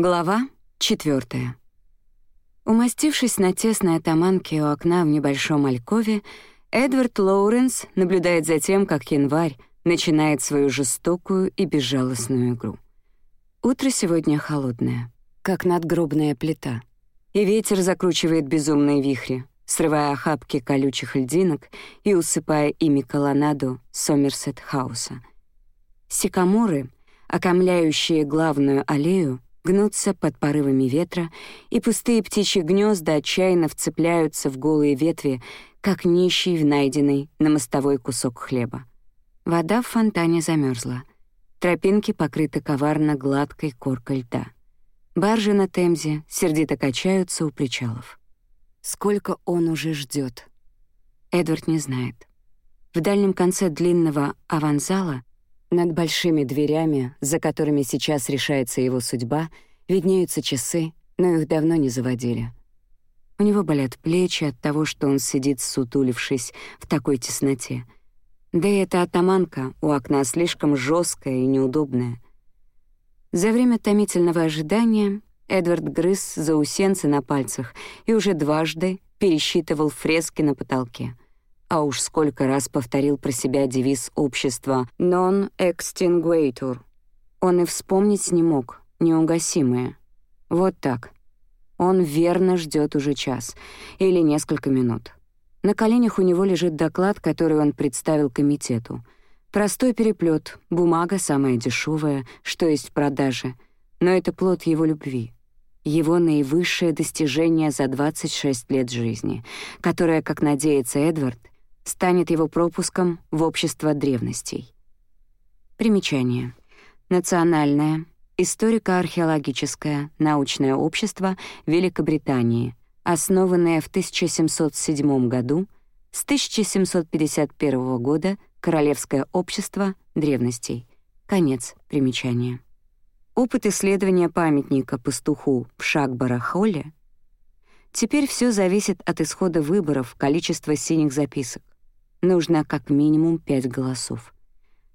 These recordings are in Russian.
Глава четвертая. Умастившись на тесной атаманке у окна в небольшом алькове, Эдвард Лоуренс наблюдает за тем, как январь начинает свою жестокую и безжалостную игру. Утро сегодня холодное, как надгробная плита, и ветер закручивает безумные вихри, срывая охапки колючих льдинок и усыпая ими колоннаду Сомерсет-хауса. Сикаморы, окомляющие главную аллею, гнутся под порывами ветра, и пустые птичьи гнезда отчаянно вцепляются в голые ветви, как нищий в найденный на мостовой кусок хлеба. Вода в фонтане замерзла. Тропинки покрыты коварно гладкой коркой льда. Баржи на Темзе сердито качаются у причалов. Сколько он уже ждет? Эдвард не знает. В дальнем конце длинного аванзала над большими дверями, за которыми сейчас решается его судьба, виднеются часы, но их давно не заводили. У него болят плечи от того, что он сидит, сутулившись в такой тесноте. Да и эта атаманка у окна слишком жесткая и неудобная. За время томительного ожидания Эдвард грыз заусенцы на пальцах и уже дважды пересчитывал фрески на потолке — а уж сколько раз повторил про себя девиз общества «Non extinguator». Он и вспомнить не мог, неугасимое. Вот так. Он верно ждет уже час или несколько минут. На коленях у него лежит доклад, который он представил комитету. Простой переплет, бумага самая дешевая, что есть в продаже, но это плод его любви — его наивысшее достижение за 26 лет жизни, которое, как надеется Эдвард, станет его пропуском в общество древностей. Примечание. Национальное, историко-археологическое научное общество Великобритании, основанное в 1707 году, с 1751 года Королевское общество древностей. Конец примечания. Опыт исследования памятника пастуху в Шагбара-Холле Теперь все зависит от исхода выборов, количества синих записок. Нужно как минимум пять голосов.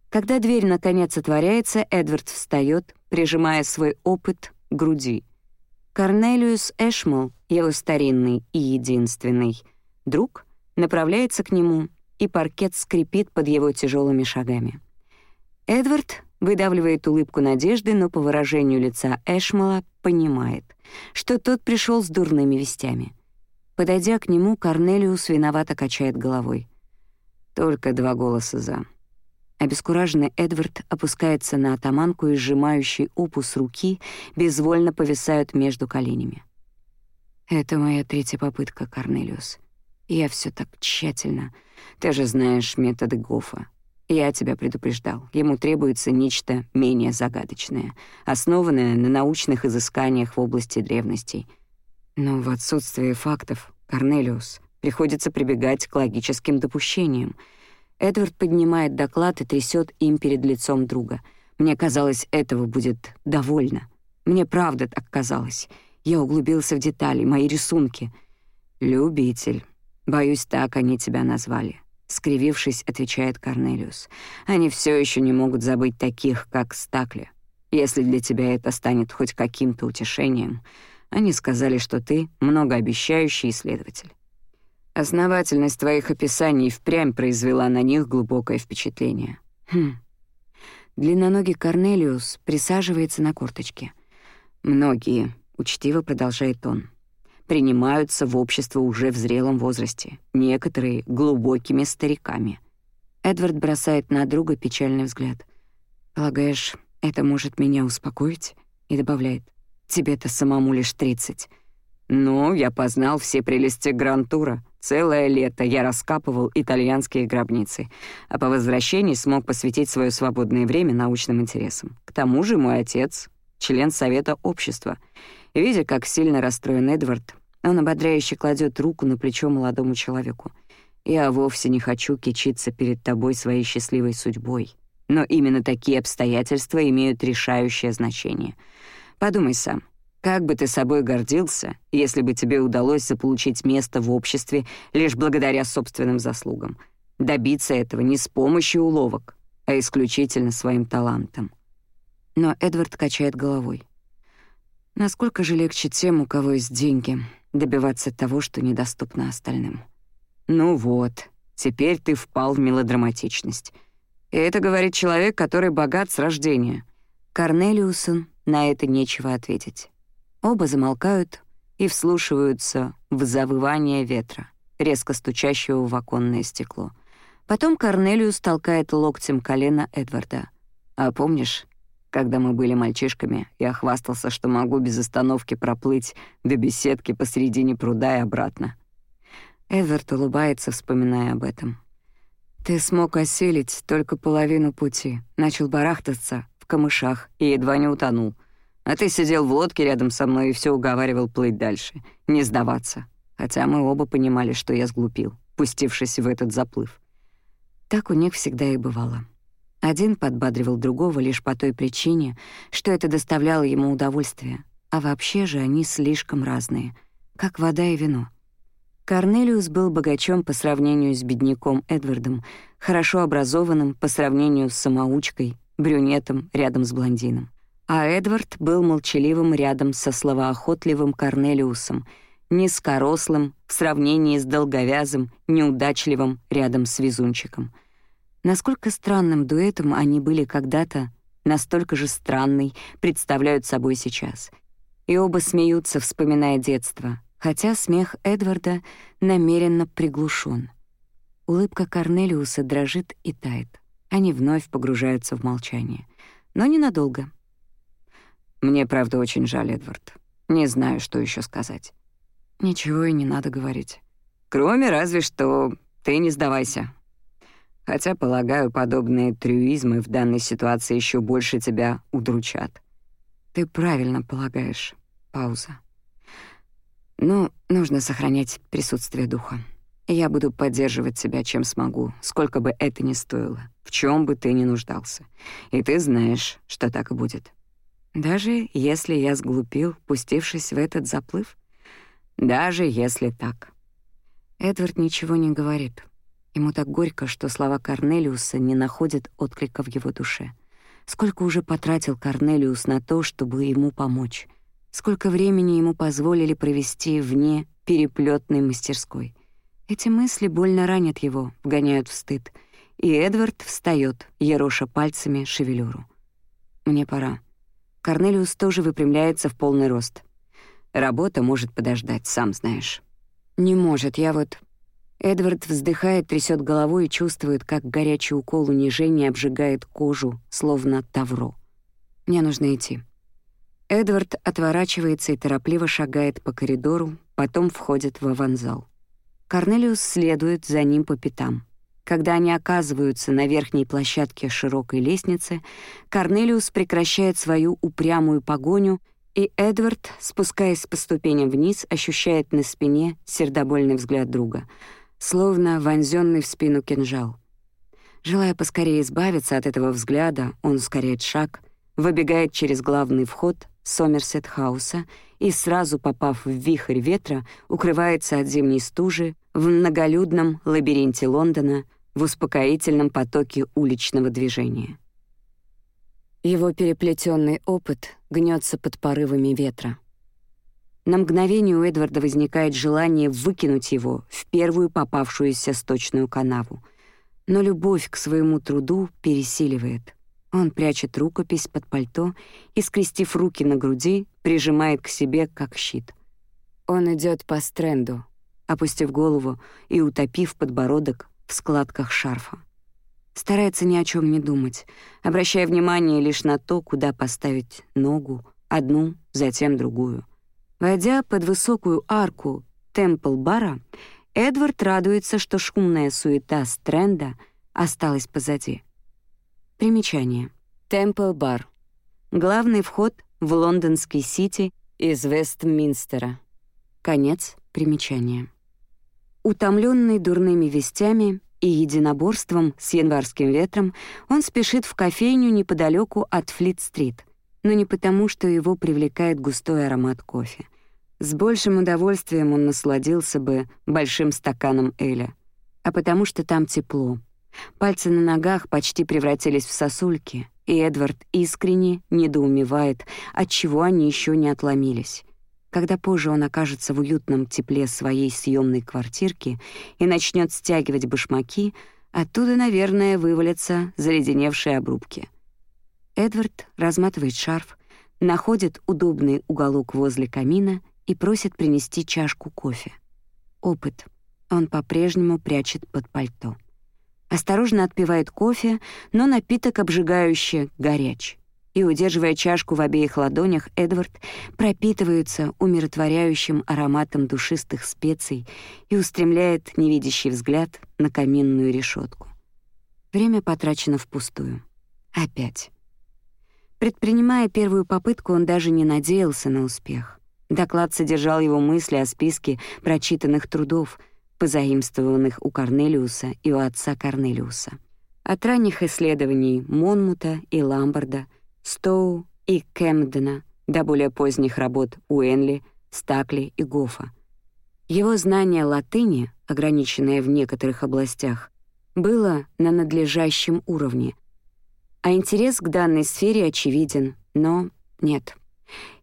Когда дверь наконец отворяется, Эдвард встает, прижимая свой опыт к груди. Корнелиус Эшмол, его старинный и единственный друг, направляется к нему, и паркет скрипит под его тяжелыми шагами. Эдвард выдавливает улыбку надежды, но по выражению лица Эшмола понимает, что тот пришел с дурными вестями. Подойдя к нему, Корнелиус виновато качает головой. Только два голоса «за». Обескураженный Эдвард опускается на атаманку и сжимающий опус руки безвольно повисают между коленями. «Это моя третья попытка, Корнелиус. Я все так тщательно. Ты же знаешь методы Гофа. Я тебя предупреждал. Ему требуется нечто менее загадочное, основанное на научных изысканиях в области древностей. Но в отсутствие фактов, Корнелиус, Приходится прибегать к логическим допущениям. Эдвард поднимает доклад и трясет им перед лицом друга. Мне казалось, этого будет довольно. Мне правда так казалось. Я углубился в детали, мои рисунки. «Любитель. Боюсь, так они тебя назвали», — скривившись, отвечает Корнелиус. «Они все еще не могут забыть таких, как Стакли. Если для тебя это станет хоть каким-то утешением, они сказали, что ты многообещающий исследователь. Основательность твоих описаний впрямь произвела на них глубокое впечатление. Хм. Длинноногий Корнелиус присаживается на корточке. Многие, учтиво продолжает он, принимаются в общество уже в зрелом возрасте, некоторые — глубокими стариками. Эдвард бросает на друга печальный взгляд. «Полагаешь, это может меня успокоить?» И добавляет, «Тебе-то самому лишь тридцать». «Ну, я познал все прелести Грантура», Целое лето я раскапывал итальянские гробницы, а по возвращении смог посвятить свое свободное время научным интересам. К тому же мой отец — член Совета общества. видя, как сильно расстроен Эдвард, он ободряюще кладет руку на плечо молодому человеку. «Я вовсе не хочу кичиться перед тобой своей счастливой судьбой, но именно такие обстоятельства имеют решающее значение. Подумай сам, как бы ты собой гордился, если бы тебе удалось заполучить место в обществе лишь благодаря собственным заслугам. Добиться этого не с помощью уловок, а исключительно своим талантом. Но Эдвард качает головой. Насколько же легче тем, у кого есть деньги, добиваться того, что недоступно остальным. Ну вот, теперь ты впал в мелодраматичность. И это говорит человек, который богат с рождения. Корнелиусу на это нечего ответить. Оба замолкают и вслушиваются в завывание ветра, резко стучащего в оконное стекло. Потом Корнелиус толкает локтем колено Эдварда. «А помнишь, когда мы были мальчишками, я хвастался, что могу без остановки проплыть до беседки посредине пруда и обратно. Эдвард улыбается, вспоминая об этом. «Ты смог осилить только половину пути, начал барахтаться в камышах и едва не утонул. А ты сидел в лодке рядом со мной и все уговаривал плыть дальше, не сдаваться. Хотя мы оба понимали, что я сглупил, пустившись в этот заплыв. Так у них всегда и бывало. Один подбадривал другого лишь по той причине, что это доставляло ему удовольствие, а вообще же они слишком разные, как вода и вино. Корнелиус был богачом по сравнению с бедняком Эдвардом, хорошо образованным по сравнению с самоучкой, брюнетом рядом с блондином. А Эдвард был молчаливым рядом со словоохотливым Корнелиусом, низкорослым в сравнении с долговязым, неудачливым рядом с везунчиком — Насколько странным дуэтом они были когда-то, настолько же странный представляют собой сейчас. И оба смеются, вспоминая детство, хотя смех Эдварда намеренно приглушен. Улыбка Корнелиуса дрожит и тает. Они вновь погружаются в молчание. Но ненадолго. «Мне, правда, очень жаль, Эдвард. Не знаю, что еще сказать». «Ничего и не надо говорить. Кроме разве что ты не сдавайся. Хотя, полагаю, подобные трюизмы в данной ситуации еще больше тебя удручат. Ты правильно полагаешь. Пауза. Ну, нужно сохранять присутствие духа. Я буду поддерживать тебя, чем смогу, сколько бы это ни стоило, в чем бы ты ни нуждался. И ты знаешь, что так и будет. Даже если я сглупил, пустившись в этот заплыв? Даже если так. Эдвард ничего не говорит. Ему так горько, что слова Корнелиуса не находят отклика в его душе. Сколько уже потратил Корнелиус на то, чтобы ему помочь? Сколько времени ему позволили провести вне переплетной мастерской? Эти мысли больно ранят его, вгоняют в стыд. И Эдвард встает, ероша пальцами шевелюру. «Мне пора». Корнелиус тоже выпрямляется в полный рост. «Работа может подождать, сам знаешь». «Не может, я вот...» Эдвард вздыхает, трясет головой и чувствует, как горячий укол унижения обжигает кожу, словно тавро. «Мне нужно идти». Эдвард отворачивается и торопливо шагает по коридору, потом входит в аванзал. Корнелиус следует за ним по пятам. Когда они оказываются на верхней площадке широкой лестницы, Корнелиус прекращает свою упрямую погоню, и Эдвард, спускаясь по ступеням вниз, ощущает на спине сердобольный взгляд друга — словно вонзённый в спину кинжал. Желая поскорее избавиться от этого взгляда, он ускоряет шаг, выбегает через главный вход Сомерсет-хауса и, сразу попав в вихрь ветра, укрывается от зимней стужи в многолюдном лабиринте Лондона в успокоительном потоке уличного движения. Его переплетенный опыт гнется под порывами ветра. На мгновение у Эдварда возникает желание выкинуть его в первую попавшуюся сточную канаву. Но любовь к своему труду пересиливает. Он прячет рукопись под пальто и, скрестив руки на груди, прижимает к себе как щит. Он идет по стренду, опустив голову и утопив подбородок в складках шарфа. Старается ни о чем не думать, обращая внимание лишь на то, куда поставить ногу, одну, затем другую — Войдя под высокую арку Темпл-бара, Эдвард радуется, что шумная суета Стрэнда осталась позади. Примечание. Темпл-бар. Главный вход в лондонский Сити из Вестминстера. Конец примечания. Утомленный дурными вестями и единоборством с январским ветром, он спешит в кофейню неподалеку от Флит-стрит, но не потому, что его привлекает густой аромат кофе. С большим удовольствием он насладился бы большим стаканом эля. А потому что там тепло. Пальцы на ногах почти превратились в сосульки, и Эдвард искренне недоумевает, отчего они еще не отломились. Когда позже он окажется в уютном тепле своей съемной квартирки и начнет стягивать башмаки, оттуда, наверное, вывалятся заледеневшие обрубки. Эдвард разматывает шарф, находит удобный уголок возле камина и просит принести чашку кофе. Опыт. Он по-прежнему прячет под пальто. Осторожно отпивает кофе, но напиток обжигающе горяч. И, удерживая чашку в обеих ладонях, Эдвард пропитывается умиротворяющим ароматом душистых специй и устремляет невидящий взгляд на каминную решетку. Время потрачено впустую. Опять. Предпринимая первую попытку, он даже не надеялся на успех. Доклад содержал его мысли о списке прочитанных трудов, позаимствованных у Корнелиуса и у отца Корнелиуса. От ранних исследований Монмута и Ламбарда, Стоу и Кэмдена до более поздних работ Уэнли, Стакли и Гофа. Его знание латыни, ограниченное в некоторых областях, было на надлежащем уровне, а интерес к данной сфере очевиден, но нет.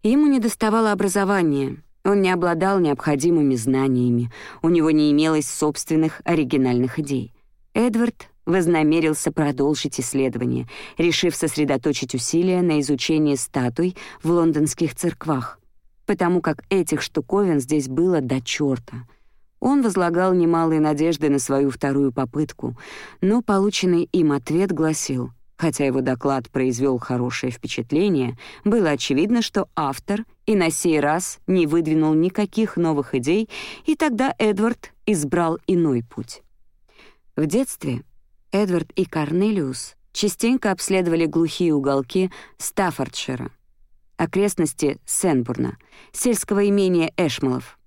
Ему недоставало образования, он не обладал необходимыми знаниями, у него не имелось собственных оригинальных идей. Эдвард вознамерился продолжить исследование, решив сосредоточить усилия на изучении статуй в лондонских церквах, потому как этих штуковин здесь было до чёрта. Он возлагал немалые надежды на свою вторую попытку, но полученный им ответ гласил — Хотя его доклад произвел хорошее впечатление, было очевидно, что автор и на сей раз не выдвинул никаких новых идей, и тогда Эдвард избрал иной путь. В детстве Эдвард и Корнелиус частенько обследовали глухие уголки Стаффордшира, окрестности Сенбурна, сельского имения Эшмалов,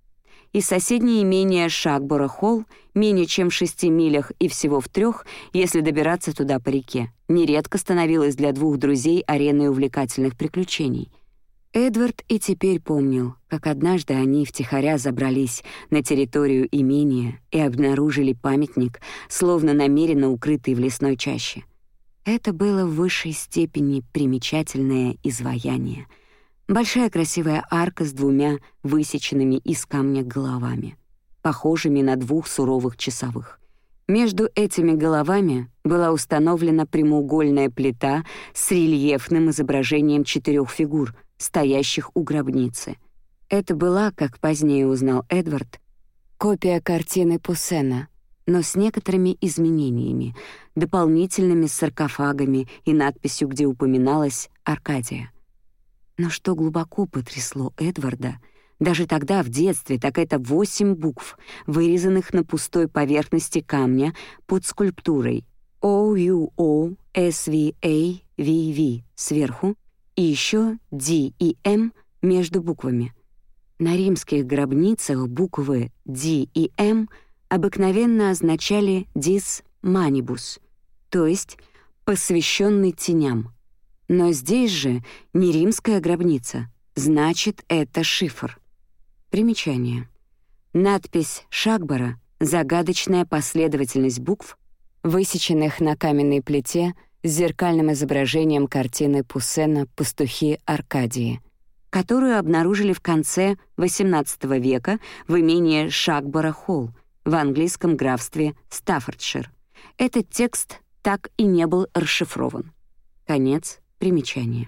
и соседнее имение Шагбора-Холл менее чем в шести милях и всего в трех, если добираться туда по реке, нередко становилось для двух друзей ареной увлекательных приключений. Эдвард и теперь помнил, как однажды они втихаря забрались на территорию имения и обнаружили памятник, словно намеренно укрытый в лесной чаще. Это было в высшей степени примечательное изваяние — Большая красивая арка с двумя высеченными из камня головами, похожими на двух суровых часовых. Между этими головами была установлена прямоугольная плита с рельефным изображением четырех фигур, стоящих у гробницы. Это была, как позднее узнал Эдвард, копия картины Пуссена, но с некоторыми изменениями, дополнительными саркофагами и надписью, где упоминалась Аркадия. Но что глубоко потрясло Эдварда, даже тогда, в детстве, так это восемь букв, вырезанных на пустой поверхности камня под скульптурой O-U-O-S-V-A-V-V сверху и еще D и M между буквами. На римских гробницах буквы D и M обыкновенно означали «dis manibus», то есть «посвященный теням», но здесь же не римская гробница, значит, это шифр. Примечание. Надпись Шагбара — загадочная последовательность букв, высеченных на каменной плите с зеркальным изображением картины Пуссена «Пастухи Аркадии», которую обнаружили в конце XVIII века в имении Шагбара-Холл в английском графстве Стаффордшир. Этот текст так и не был расшифрован. Конец Примечание.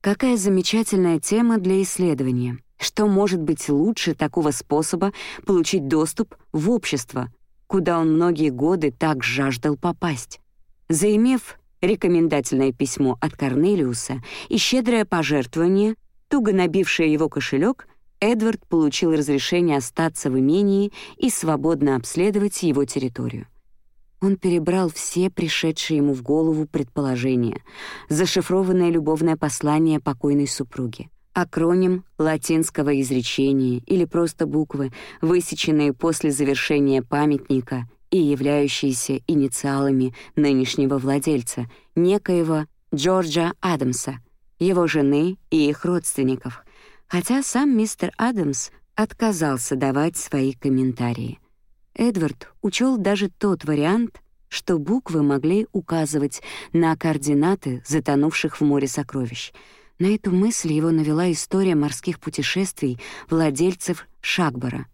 Какая замечательная тема для исследования. Что может быть лучше такого способа получить доступ в общество, куда он многие годы так жаждал попасть? Заимев рекомендательное письмо от Корнелиуса и щедрое пожертвование, туго набившее его кошелек, Эдвард получил разрешение остаться в имении и свободно обследовать его территорию. Он перебрал все пришедшие ему в голову предположения, зашифрованное любовное послание покойной супруги, акроним латинского изречения или просто буквы, высеченные после завершения памятника и являющиеся инициалами нынешнего владельца, некоего Джорджа Адамса, его жены и их родственников, хотя сам мистер Адамс отказался давать свои комментарии — Эдвард учел даже тот вариант, что буквы могли указывать на координаты затонувших в море сокровищ. На эту мысль его навела история морских путешествий владельцев Шагбара.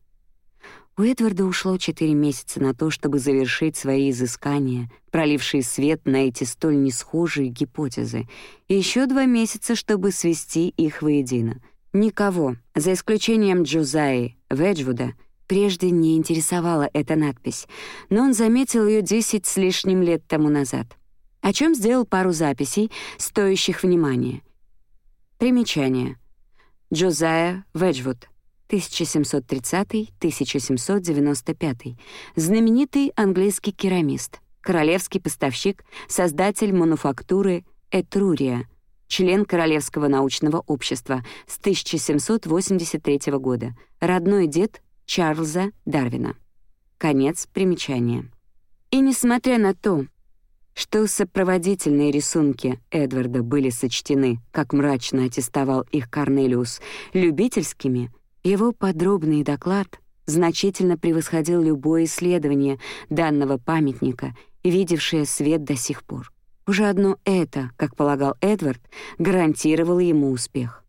У Эдварда ушло четыре месяца на то, чтобы завершить свои изыскания, пролившие свет на эти столь несхожие гипотезы, и еще два месяца, чтобы свести их воедино. Никого, за исключением Джозаи Веджвуда, Прежде не интересовала эта надпись, но он заметил ее десять с лишним лет тому назад, о чем сделал пару записей, стоящих внимания. Примечание. Джозайя Веджвуд, 1730-1795, знаменитый английский керамист, королевский поставщик, создатель мануфактуры Этрурия, член Королевского научного общества с 1783 года, родной дед Чарльза Дарвина. Конец примечания. И несмотря на то, что сопроводительные рисунки Эдварда были сочтены, как мрачно аттестовал их Корнелиус, любительскими, его подробный доклад значительно превосходил любое исследование данного памятника, видевшее свет до сих пор. Уже одно это, как полагал Эдвард, гарантировало ему успех.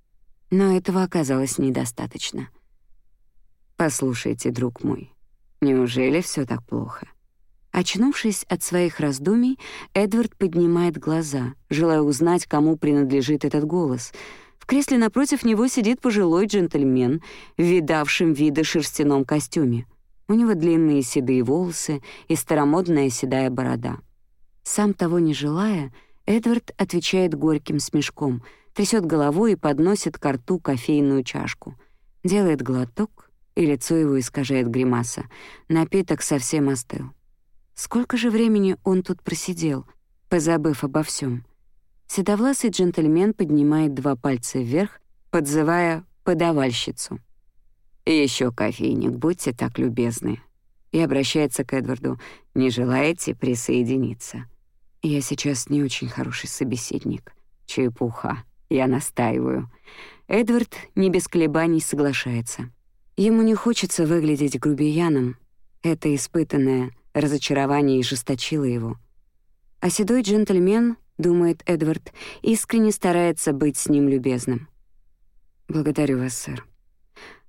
Но этого оказалось недостаточно — Послушайте, друг мой, неужели все так плохо? Очнувшись от своих раздумий, Эдвард поднимает глаза, желая узнать, кому принадлежит этот голос. В кресле напротив него сидит пожилой джентльмен в видавшем виды шерстяном костюме. У него длинные седые волосы и старомодная седая борода. Сам того не желая, Эдвард отвечает горьким смешком, трясет головой и подносит к рту кофейную чашку. Делает глоток и лицо его искажает гримаса. Напиток совсем остыл. Сколько же времени он тут просидел, позабыв обо всем? Седовласый джентльмен поднимает два пальца вверх, подзывая подавальщицу. Еще кофейник, будьте так любезны». И обращается к Эдварду. «Не желаете присоединиться?» «Я сейчас не очень хороший собеседник. Чепуха. Я настаиваю». Эдвард не без колебаний соглашается. Ему не хочется выглядеть грубияном. Это испытанное разочарование ожесточило его. А седой джентльмен, думает Эдвард, искренне старается быть с ним любезным. «Благодарю вас, сэр».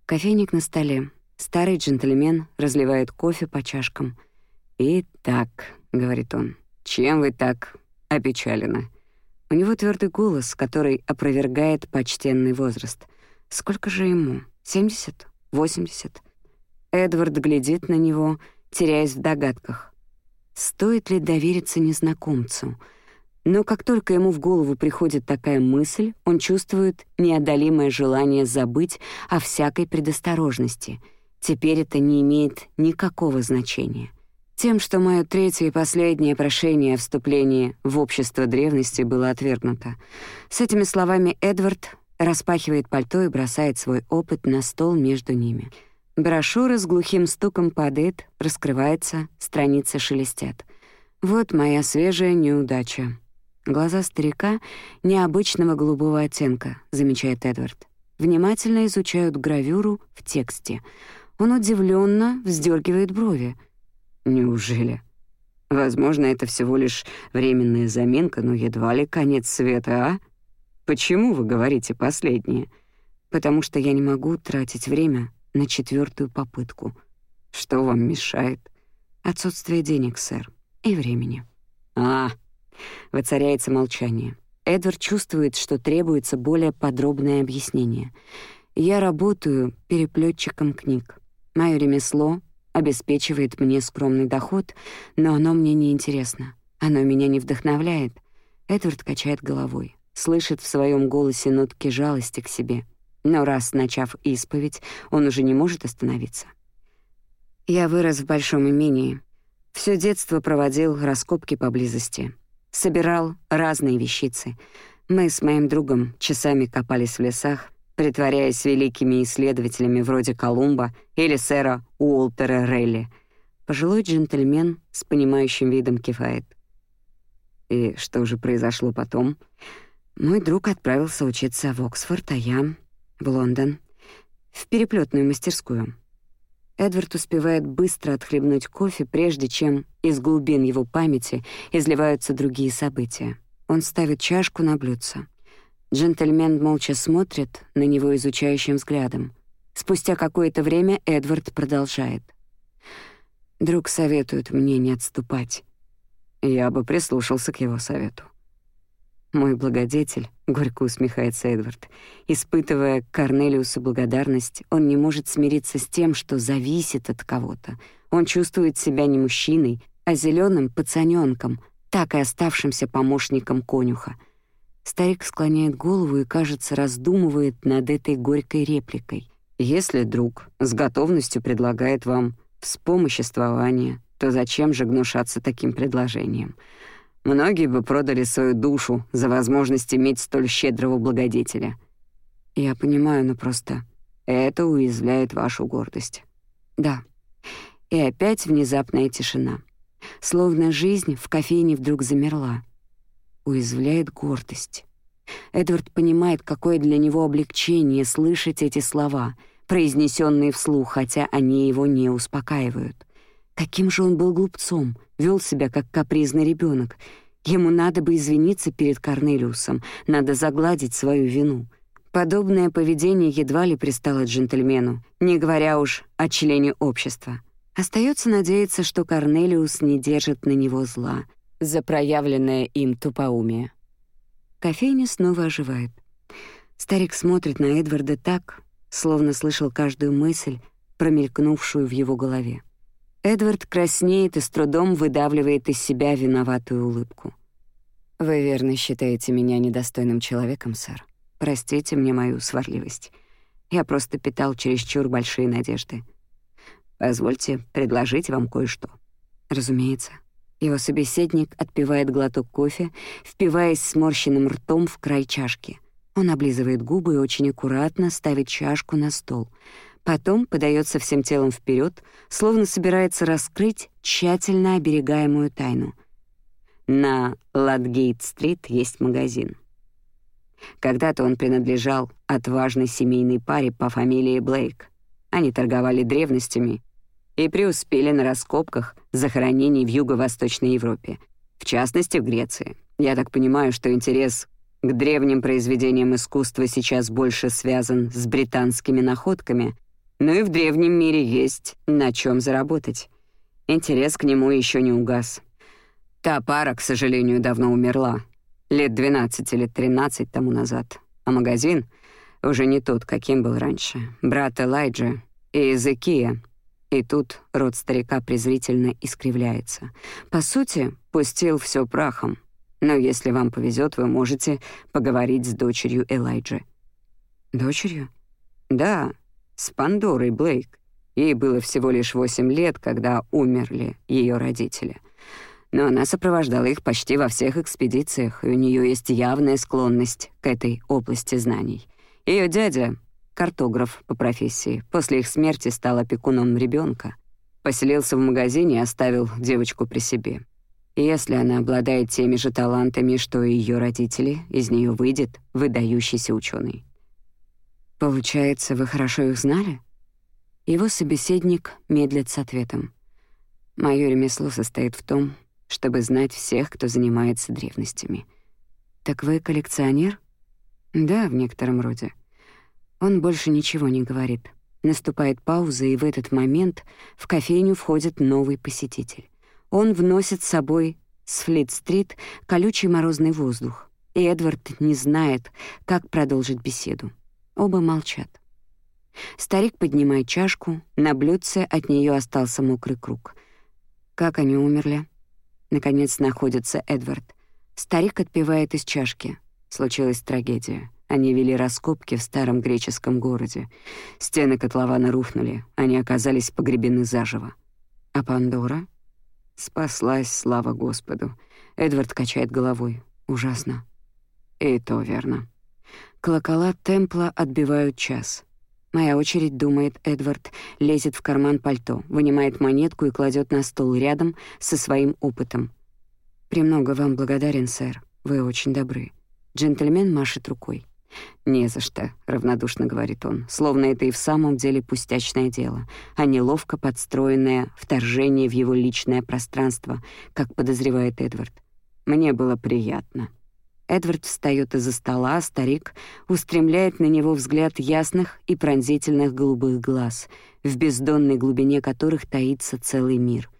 Кофейник на столе. Старый джентльмен разливает кофе по чашкам. «Итак», — говорит он, — «чем вы так опечалены?» У него твердый голос, который опровергает почтенный возраст. Сколько же ему? Семьдесят? 80. Эдвард глядит на него, теряясь в догадках. Стоит ли довериться незнакомцу? Но как только ему в голову приходит такая мысль, он чувствует неодолимое желание забыть о всякой предосторожности. Теперь это не имеет никакого значения. Тем, что мое третье и последнее прошение о вступлении в общество древности было отвергнуто. С этими словами Эдвард распахивает пальто и бросает свой опыт на стол между ними. Брошюра с глухим стуком падает, раскрывается, страницы шелестят. Вот моя свежая неудача. Глаза старика необычного голубого оттенка, замечает Эдвард. Внимательно изучают гравюру в тексте. Он удивленно вздергивает брови. Неужели? Возможно, это всего лишь временная заминка, но едва ли конец света, а? Почему вы говорите последнее? Потому что я не могу тратить время на четвертую попытку. Что вам мешает? Отсутствие денег, сэр, и времени. А, воцаряется молчание. Эдвард чувствует, что требуется более подробное объяснение. Я работаю переплетчиком книг. Мое ремесло обеспечивает мне скромный доход, но оно мне не интересно. Оно меня не вдохновляет. Эдвард качает головой слышит в своем голосе нотки жалости к себе. Но раз начав исповедь, он уже не может остановиться. Я вырос в большом имении. Всё детство проводил раскопки поблизости. Собирал разные вещицы. Мы с моим другом часами копались в лесах, притворяясь великими исследователями вроде Колумба или сэра Уолтера Релли. Пожилой джентльмен с понимающим видом кивает. И что же произошло потом? Мой друг отправился учиться в Оксфорд, а я — в Лондон, в переплетную мастерскую. Эдвард успевает быстро отхлебнуть кофе, прежде чем из глубин его памяти изливаются другие события. Он ставит чашку на блюдце. Джентльмен молча смотрит на него изучающим взглядом. Спустя какое-то время Эдвард продолжает. «Друг советует мне не отступать. Я бы прислушался к его совету. «Мой благодетель», — горько усмехается Эдвард, испытывая к Корнелиусу благодарность, он не может смириться с тем, что зависит от кого-то. Он чувствует себя не мужчиной, а зеленым пацанёнком, так и оставшимся помощником конюха. Старик склоняет голову и, кажется, раздумывает над этой горькой репликой. «Если друг с готовностью предлагает вам вспомоществование, то зачем же гнушаться таким предложением?» Многие бы продали свою душу за возможность иметь столь щедрого благодетеля. Я понимаю, но просто это уязвляет вашу гордость. Да. И опять внезапная тишина. Словно жизнь в кофейне вдруг замерла. Уязвляет гордость. Эдвард понимает, какое для него облегчение слышать эти слова, произнесенные вслух, хотя они его не успокаивают. Каким же он был глупцом, вел себя как капризный ребенок. Ему надо бы извиниться перед Корнелиусом, надо загладить свою вину. Подобное поведение едва ли пристало джентльмену, не говоря уж о члене общества. Остается надеяться, что Корнелиус не держит на него зла за проявленное им тупоумие. Кофейня снова оживает. Старик смотрит на Эдварда так, словно слышал каждую мысль, промелькнувшую в его голове. Эдвард краснеет и с трудом выдавливает из себя виноватую улыбку. «Вы верно считаете меня недостойным человеком, сэр. Простите мне мою сварливость. Я просто питал чересчур большие надежды. Позвольте предложить вам кое-что». «Разумеется». Его собеседник отпивает глоток кофе, впиваясь сморщенным ртом в край чашки. Он облизывает губы и очень аккуратно ставит чашку на стол — Потом подается всем телом вперед, словно собирается раскрыть тщательно оберегаемую тайну. На Ладгейт-стрит есть магазин. Когда-то он принадлежал отважной семейной паре по фамилии Блейк. Они торговали древностями и преуспели на раскопках захоронений в Юго-Восточной Европе, в частности, в Греции. Я так понимаю, что интерес к древним произведениям искусства сейчас больше связан с британскими находками, но и в древнем мире есть на чем заработать. Интерес к нему еще не угас. Та пара, к сожалению, давно умерла. Лет 12 или 13 тому назад. А магазин уже не тот, каким был раньше. Брат Элайджа и Эзекия. И тут рот старика презрительно искривляется. По сути, пустил все прахом. Но если вам повезет, вы можете поговорить с дочерью Элайджи. Дочерью? Да, с Пандорой Блейк. Ей было всего лишь восемь лет, когда умерли ее родители. Но она сопровождала их почти во всех экспедициях, и у нее есть явная склонность к этой области знаний. Ее дядя — картограф по профессии. После их смерти стал опекуном ребенка. Поселился в магазине и оставил девочку при себе. Если она обладает теми же талантами, что и ее родители, из нее выйдет выдающийся ученый. «Получается, вы хорошо их знали?» Его собеседник медлит с ответом. «Моё ремесло состоит в том, чтобы знать всех, кто занимается древностями». «Так вы коллекционер?» «Да, в некотором роде». Он больше ничего не говорит. Наступает пауза, и в этот момент в кофейню входит новый посетитель. Он вносит с собой с Флит-стрит колючий морозный воздух, и Эдвард не знает, как продолжить беседу. Оба молчат. Старик поднимает чашку, на блюдце от нее остался мокрый круг. Как они умерли? Наконец находится Эдвард. Старик отпивает из чашки. Случилась трагедия. Они вели раскопки в старом греческом городе. Стены котлована рухнули, они оказались погребены заживо. А Пандора? Спаслась, слава Господу. Эдвард качает головой. Ужасно. И то верно. Колокола темпла отбивают час. Моя очередь, думает Эдвард, лезет в карман пальто, вынимает монетку и кладет на стол рядом со своим опытом. «Премного вам благодарен, сэр. Вы очень добры». Джентльмен машет рукой. «Не за что», — равнодушно говорит он, словно это и в самом деле пустячное дело, а не ловко подстроенное вторжение в его личное пространство, как подозревает Эдвард. «Мне было приятно». Эдвард встаёт из-за стола, а старик устремляет на него взгляд ясных и пронзительных голубых глаз, в бездонной глубине которых таится целый мир.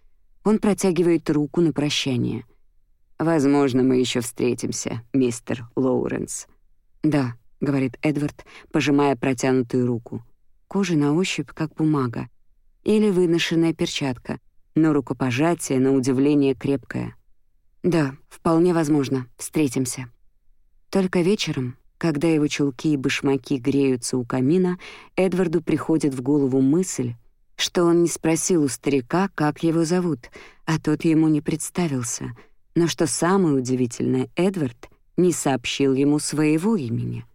Он протягивает руку на прощание. «Возможно, мы ещё встретимся, мистер Лоуренс». «Да», — говорит Эдвард, пожимая протянутую руку. Кожа на ощупь как бумага. Или выношенная перчатка, но рукопожатие, на удивление, крепкое. «Да, вполне возможно, встретимся». Только вечером, когда его чулки и башмаки греются у камина, Эдварду приходит в голову мысль, что он не спросил у старика, как его зовут, а тот ему не представился. Но что самое удивительное, Эдвард не сообщил ему своего имени —